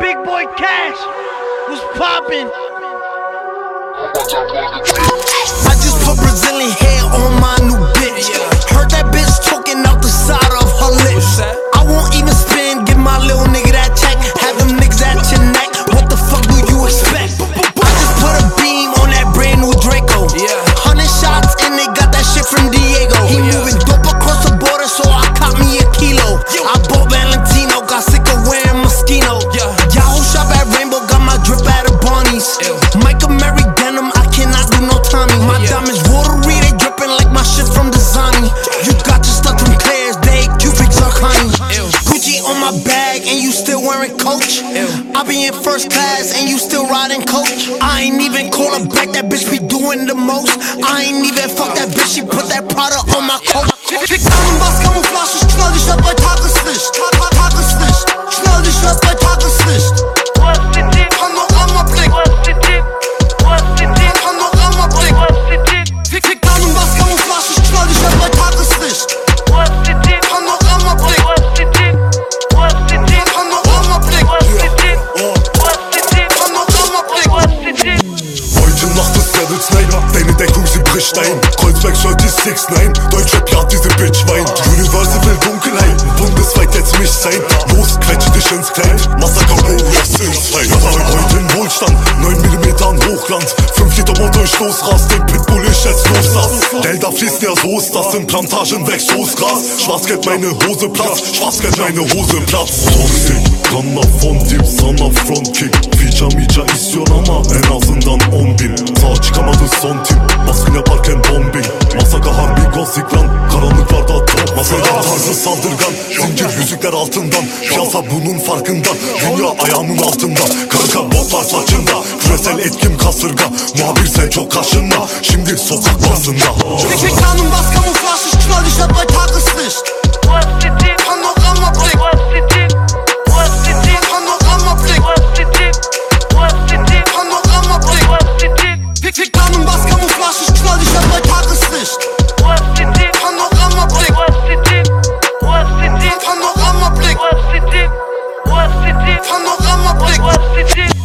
boy Cash was popping. I just put Brazilian hair on my new still wearing Coach. I be in first class and you still riding Coach. I ain't even call her back, that bitch be doing the most. I ain't even fuck that bitch, she put that product on my coat. Ist Devil's Night, deine Deckung sie bricht ein. Kreuzberg Shirt ist 6 9 Deutscher Piat, diese Bitch weint. Universal will Dunkelheit, bundesweit jetzt mich sein. Los, quetsch dich ins Kleid, Massaker Warriors Inside Heute in Wohlstand, 9 mm an Hochglanz. 5 Liter Motor ich losrast, den Pitbull ich jetzt loslass Delta fließt ja so ist das, in Plantagen wächst Gras Schwarzgeld meine Hose Platz, Schwarzgeld meine Hose Platz. Toxic, Gamma von Deep Summer Frontkick Feature Micha istiyor en azından 10 bin Masada tarzı saldırgan Zincir yüzükler altından Piyasa bunun farkında Dünya ayağımın altında. Kanka botlar saçında Küresel etkim kasırga Muhabir sen çok karşında Şimdi sokak basında. Fick, fick Diamond Boss Camouflage, Panorama blick.